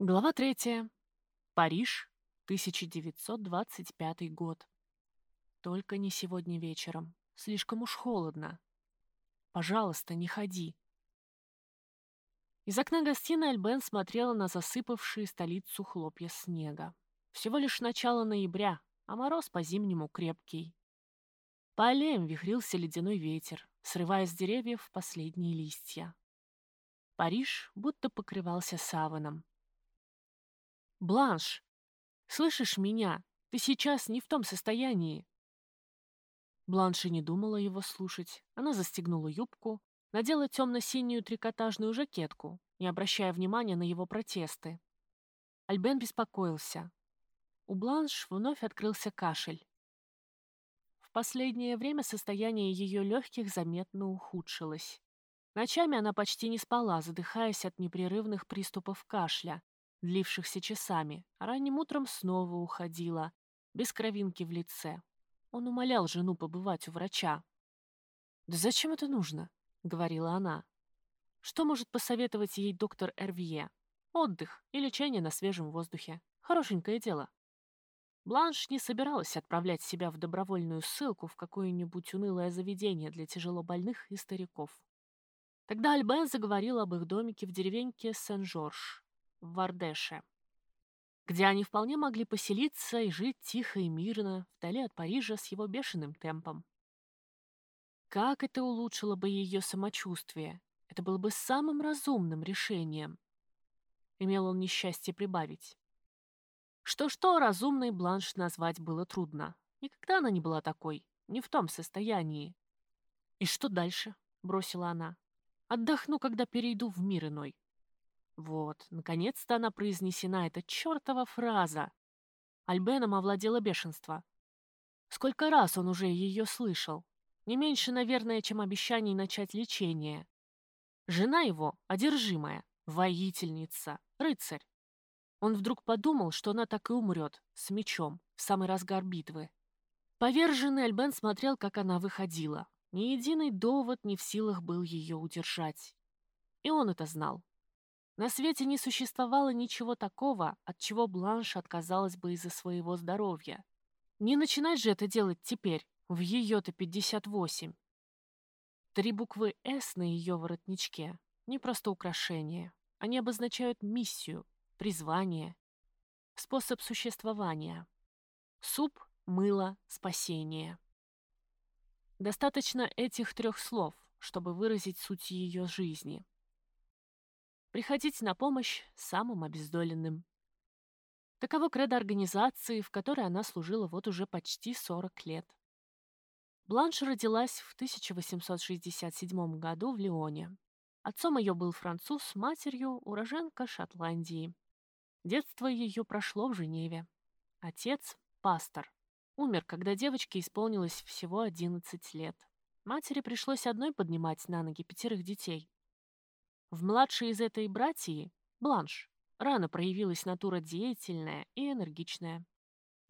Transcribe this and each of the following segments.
Глава третья. Париж, 1925 год. Только не сегодня вечером. Слишком уж холодно. Пожалуйста, не ходи. Из окна гостиной Альбен смотрела на засыпавшие столицу хлопья снега. Всего лишь начало ноября, а мороз по-зимнему крепкий. По аллеям вихрился ледяной ветер, срывая с деревьев последние листья. Париж будто покрывался саваном. «Бланш, слышишь меня? Ты сейчас не в том состоянии!» Бланш не думала его слушать. Она застегнула юбку, надела темно-синюю трикотажную жакетку, не обращая внимания на его протесты. Альбен беспокоился. У Бланш вновь открылся кашель. В последнее время состояние ее легких заметно ухудшилось. Ночами она почти не спала, задыхаясь от непрерывных приступов кашля, длившихся часами, а ранним утром снова уходила, без кровинки в лице. Он умолял жену побывать у врача. «Да зачем это нужно?» — говорила она. «Что может посоветовать ей доктор Эрвье? Отдых и лечение на свежем воздухе. Хорошенькое дело». Бланш не собиралась отправлять себя в добровольную ссылку в какое-нибудь унылое заведение для тяжелобольных и стариков. Тогда Альбен заговорил об их домике в деревеньке Сен-Жорж, в Вардеше, где они вполне могли поселиться и жить тихо и мирно, вдали от Парижа с его бешеным темпом. Как это улучшило бы ее самочувствие? Это было бы самым разумным решением. Имел он несчастье прибавить. Что-что разумной Бланш назвать было трудно. Никогда она не была такой, не в том состоянии. «И что дальше?» — бросила она. «Отдохну, когда перейду в мир иной. Вот, наконец-то она произнесена, эта чертова фраза. Альбеном овладело бешенство. Сколько раз он уже ее слышал? Не меньше, наверное, чем обещаний начать лечение. Жена его — одержимая, воительница, рыцарь. Он вдруг подумал, что она так и умрет, с мечом, в самый разгар битвы. Поверженный Альбен смотрел, как она выходила. Ни единый довод не в силах был ее удержать. И он это знал. На свете не существовало ничего такого, от чего Бланш отказалась бы из-за своего здоровья. Не начинать же это делать теперь, в ее-то 58. Три буквы «С» на ее воротничке — не просто украшение. Они обозначают миссию, призвание, способ существования. Суп, мыло, спасение. Достаточно этих трех слов, чтобы выразить суть ее жизни — приходить на помощь самым обездоленным. Таково кредо организации, в которой она служила вот уже почти 40 лет. Бланш родилась в 1867 году в Лионе. Отцом ее был француз, матерью – уроженка Шотландии. Детство ее прошло в Женеве. Отец – пастор. Умер, когда девочке исполнилось всего 11 лет. Матери пришлось одной поднимать на ноги пятерых детей. В младшей из этой братьи, Бланш, рано проявилась натура деятельная и энергичная.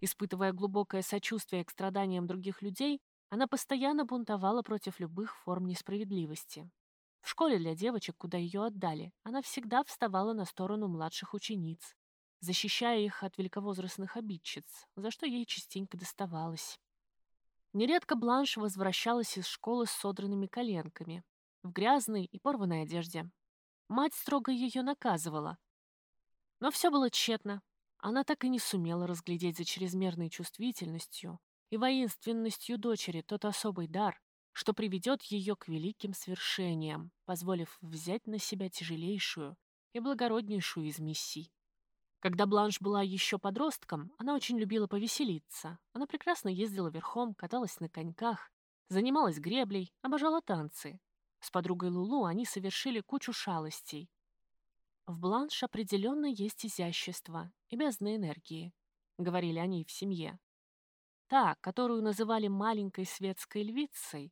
Испытывая глубокое сочувствие к страданиям других людей, она постоянно бунтовала против любых форм несправедливости. В школе для девочек, куда ее отдали, она всегда вставала на сторону младших учениц, защищая их от великовозрастных обидчиц, за что ей частенько доставалось. Нередко Бланш возвращалась из школы с содранными коленками, в грязной и порванной одежде. Мать строго ее наказывала. Но все было тщетно. Она так и не сумела разглядеть за чрезмерной чувствительностью и воинственностью дочери тот особый дар, что приведет ее к великим свершениям, позволив взять на себя тяжелейшую и благороднейшую из миссий. Когда Бланш была еще подростком, она очень любила повеселиться. Она прекрасно ездила верхом, каталась на коньках, занималась греблей, обожала танцы. С подругой Лулу они совершили кучу шалостей. В бланш определенно есть изящество и бездна энергии, говорили они в семье. Та, которую называли маленькой светской львицей,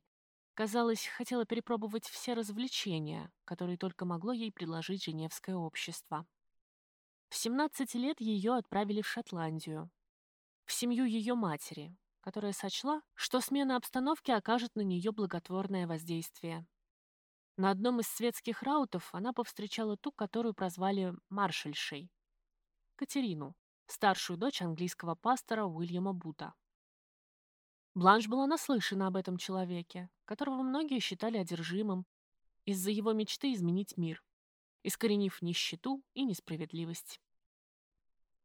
казалось, хотела перепробовать все развлечения, которые только могло ей предложить Женевское общество. В 17 лет ее отправили в Шотландию, в семью ее матери, которая сочла, что смена обстановки окажет на нее благотворное воздействие. На одном из светских раутов она повстречала ту, которую прозвали маршальшей. Катерину, старшую дочь английского пастора Уильяма Бута. Бланш была наслышана об этом человеке, которого многие считали одержимым, из-за его мечты изменить мир, искоренив нищету и несправедливость.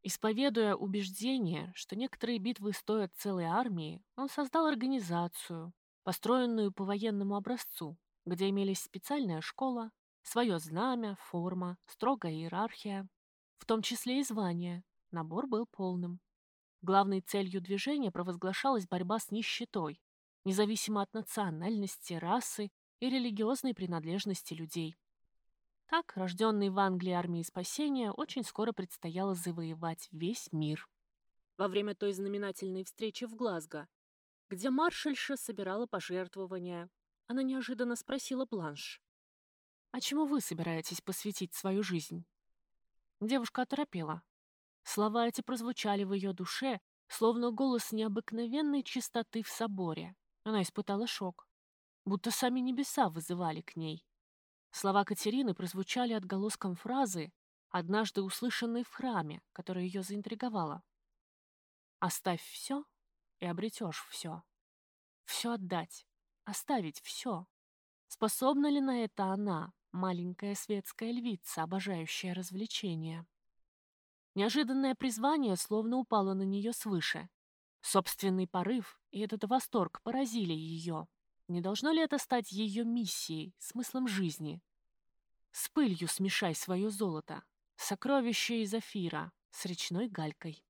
Исповедуя убеждение, что некоторые битвы стоят целой армии, он создал организацию, построенную по военному образцу, где имелись специальная школа, свое знамя, форма, строгая иерархия, в том числе и звания. Набор был полным. Главной целью движения провозглашалась борьба с нищетой, независимо от национальности, расы и религиозной принадлежности людей. Так, рожденной в Англии армии спасения очень скоро предстояло завоевать весь мир. Во время той знаменательной встречи в Глазго, где маршальша собирала пожертвования, она неожиданно спросила Бланш. «А чему вы собираетесь посвятить свою жизнь?» Девушка оторопела. Слова эти прозвучали в ее душе, словно голос необыкновенной чистоты в соборе. Она испытала шок, будто сами небеса вызывали к ней. Слова Катерины прозвучали отголоском фразы, однажды услышанной в храме, которая ее заинтриговала. «Оставь все, и обретешь все. Все отдать, оставить все. Способна ли на это она, маленькая светская львица, обожающая развлечения?» Неожиданное призвание словно упало на нее свыше. Собственный порыв и этот восторг поразили ее. Не должно ли это стать ее миссией, смыслом жизни? С пылью смешай свое золото, сокровище из Афира, с речной галькой.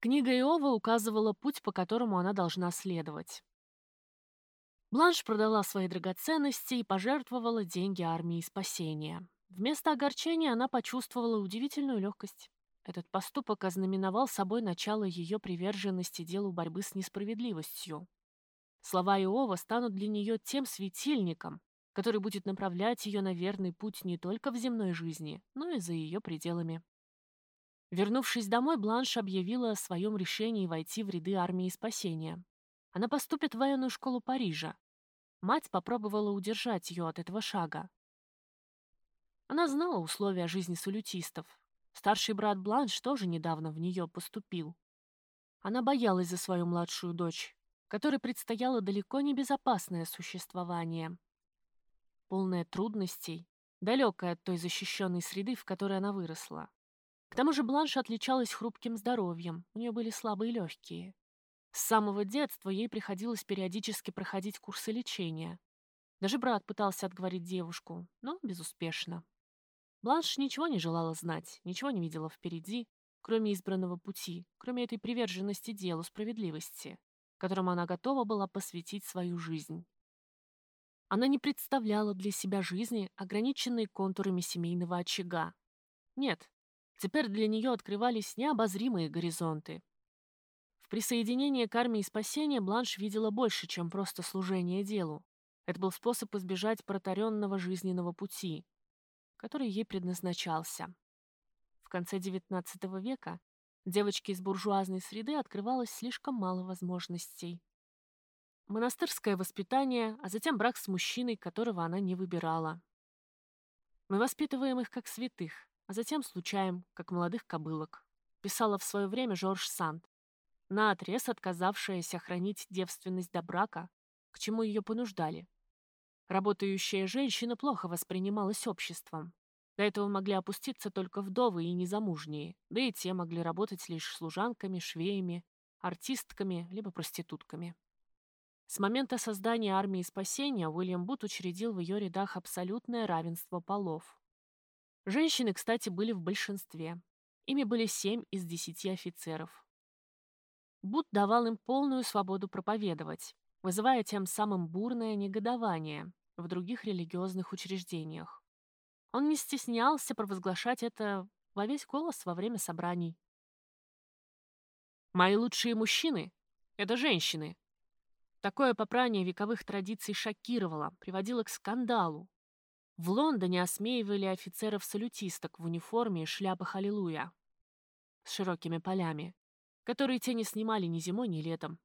Книга Иова указывала путь, по которому она должна следовать. Бланш продала свои драгоценности и пожертвовала деньги армии спасения. Вместо огорчения она почувствовала удивительную легкость. Этот поступок ознаменовал собой начало ее приверженности делу борьбы с несправедливостью. Слова Иова станут для нее тем светильником, который будет направлять ее на верный путь не только в земной жизни, но и за ее пределами. Вернувшись домой, Бланш объявила о своем решении войти в ряды армии спасения. Она поступит в военную школу Парижа. Мать попробовала удержать ее от этого шага. Она знала условия жизни салютистов. Старший брат Бланш тоже недавно в нее поступил. Она боялась за свою младшую дочь, которой предстояло далеко не безопасное существование, полное трудностей, далекое от той защищенной среды, в которой она выросла. К тому же Бланш отличалась хрупким здоровьем, у нее были слабые легкие. С самого детства ей приходилось периодически проходить курсы лечения. Даже брат пытался отговорить девушку, но безуспешно. Бланш ничего не желала знать, ничего не видела впереди, кроме избранного пути, кроме этой приверженности делу справедливости, которому она готова была посвятить свою жизнь. Она не представляла для себя жизни, ограниченной контурами семейного очага. Нет, теперь для нее открывались необозримые горизонты. В присоединении к армии спасения Бланш видела больше, чем просто служение делу. Это был способ избежать протаренного жизненного пути, который ей предназначался. В конце XIX века Девочке из буржуазной среды открывалось слишком мало возможностей. Монастырское воспитание, а затем брак с мужчиной, которого она не выбирала. Мы воспитываем их как святых, а затем случаем, как молодых кобылок, писала в свое время Жорж Санд, наотрез отказавшаяся хранить девственность до брака, к чему ее понуждали. Работающая женщина плохо воспринималась обществом. До этого могли опуститься только вдовы и незамужние, да и те могли работать лишь служанками, швеями, артистками либо проститутками. С момента создания армии спасения Уильям Бут учредил в ее рядах абсолютное равенство полов. Женщины, кстати, были в большинстве. Ими были семь из десяти офицеров. Бут давал им полную свободу проповедовать, вызывая тем самым бурное негодование в других религиозных учреждениях. Он не стеснялся провозглашать это во весь голос во время собраний. «Мои лучшие мужчины — это женщины». Такое попрание вековых традиций шокировало, приводило к скандалу. В Лондоне осмеивали офицеров-салютисток в униформе и шляпах «Аллилуйя» с широкими полями, которые те не снимали ни зимой, ни летом.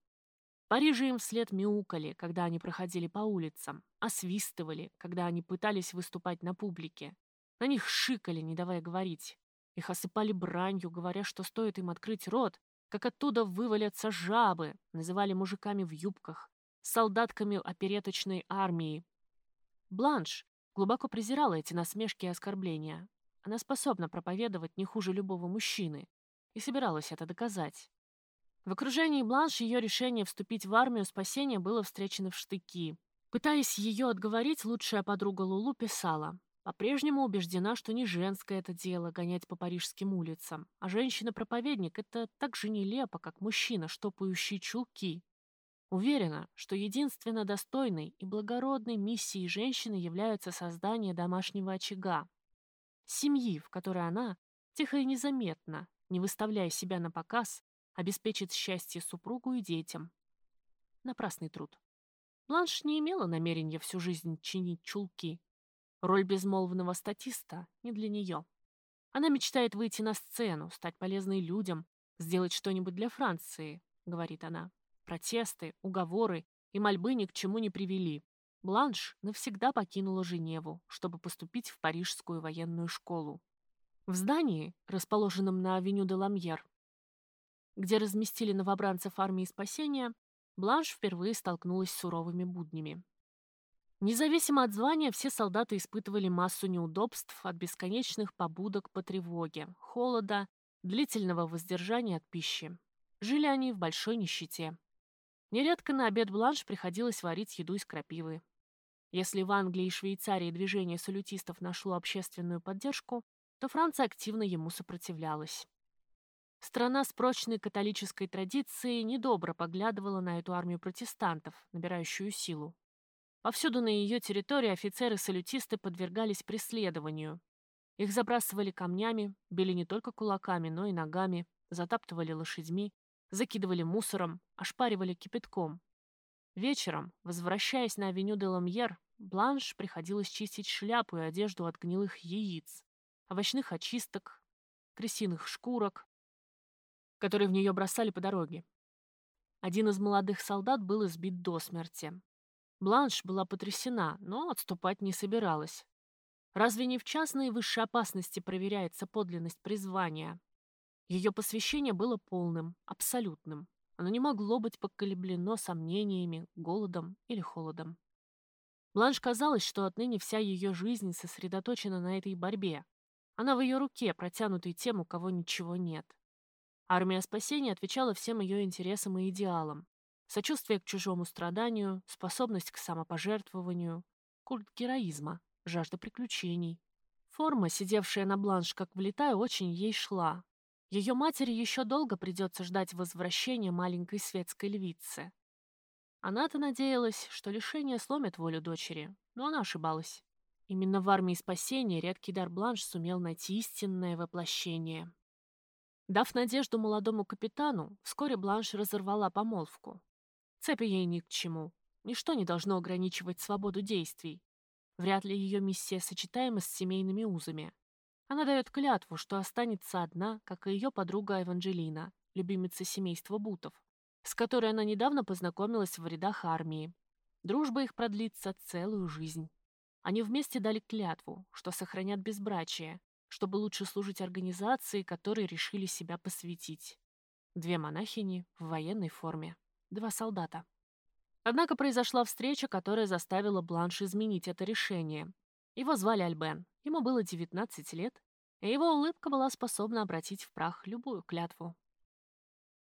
В Париже им вслед мяукали, когда они проходили по улицам, освистывали, когда они пытались выступать на публике. На них шикали, не давая говорить. Их осыпали бранью, говоря, что стоит им открыть рот, как оттуда вывалятся жабы, называли мужиками в юбках, солдатками опереточной армии. Бланш глубоко презирала эти насмешки и оскорбления. Она способна проповедовать не хуже любого мужчины и собиралась это доказать. В окружении Бланш ее решение вступить в армию спасения было встречено в штыки. Пытаясь ее отговорить, лучшая подруга Лулу писала, по-прежнему убеждена, что не женское это дело гонять по парижским улицам, а женщина-проповедник — это так же нелепо, как мужчина, штопающий чулки. Уверена, что единственно достойной и благородной миссией женщины является создание домашнего очага, семьи, в которой она, тихо и незаметно, не выставляя себя на показ, обеспечит счастье супругу и детям. Напрасный труд. Бланш не имела намерения всю жизнь чинить чулки, Роль безмолвного статиста не для нее. Она мечтает выйти на сцену, стать полезной людям, сделать что-нибудь для Франции, говорит она. Протесты, уговоры и мольбы ни к чему не привели. Бланш навсегда покинула Женеву, чтобы поступить в Парижскую военную школу. В здании, расположенном на авеню де Ламьер, где разместили новобранцев армии спасения, Бланш впервые столкнулась с суровыми буднями. Независимо от звания, все солдаты испытывали массу неудобств от бесконечных побудок по тревоге, холода, длительного воздержания от пищи. Жили они в большой нищете. Нередко на обед бланш приходилось варить еду из крапивы. Если в Англии и Швейцарии движение салютистов нашло общественную поддержку, то Франция активно ему сопротивлялась. Страна с прочной католической традицией недобро поглядывала на эту армию протестантов, набирающую силу. Повсюду на ее территории офицеры-салютисты подвергались преследованию. Их забрасывали камнями, били не только кулаками, но и ногами, затаптывали лошадьми, закидывали мусором, ошпаривали кипятком. Вечером, возвращаясь на авеню де Ламьер, Бланш приходилось чистить шляпу и одежду от гнилых яиц, овощных очисток, крысиных шкурок, которые в нее бросали по дороге. Один из молодых солдат был избит до смерти. Бланш была потрясена, но отступать не собиралась. Разве не в частной высшей опасности проверяется подлинность призвания? Ее посвящение было полным, абсолютным. Оно не могло быть поколеблено сомнениями, голодом или холодом. Бланш казалось, что отныне вся ее жизнь сосредоточена на этой борьбе. Она в ее руке, протянутой тем, у кого ничего нет. Армия спасения отвечала всем ее интересам и идеалам. Сочувствие к чужому страданию, способность к самопожертвованию, культ героизма, жажда приключений. Форма, сидевшая на бланш как влетая, очень ей шла. Ее матери еще долго придется ждать возвращения маленькой светской львицы. Она-то надеялась, что лишение сломит волю дочери, но она ошибалась. Именно в армии спасения редкий дар Бланш сумел найти истинное воплощение. Дав надежду молодому капитану, вскоре Бланш разорвала помолвку. Цепи ей ни к чему. Ничто не должно ограничивать свободу действий. Вряд ли ее миссия сочетаема с семейными узами. Она дает клятву, что останется одна, как и ее подруга Эванжелина, любимица семейства Бутов, с которой она недавно познакомилась в рядах армии. Дружба их продлится целую жизнь. Они вместе дали клятву, что сохранят безбрачие, чтобы лучше служить организации, которые решили себя посвятить. Две монахини в военной форме два солдата. Однако произошла встреча, которая заставила Бланш изменить это решение. Его звали Альбен, ему было 19 лет, и его улыбка была способна обратить в прах любую клятву.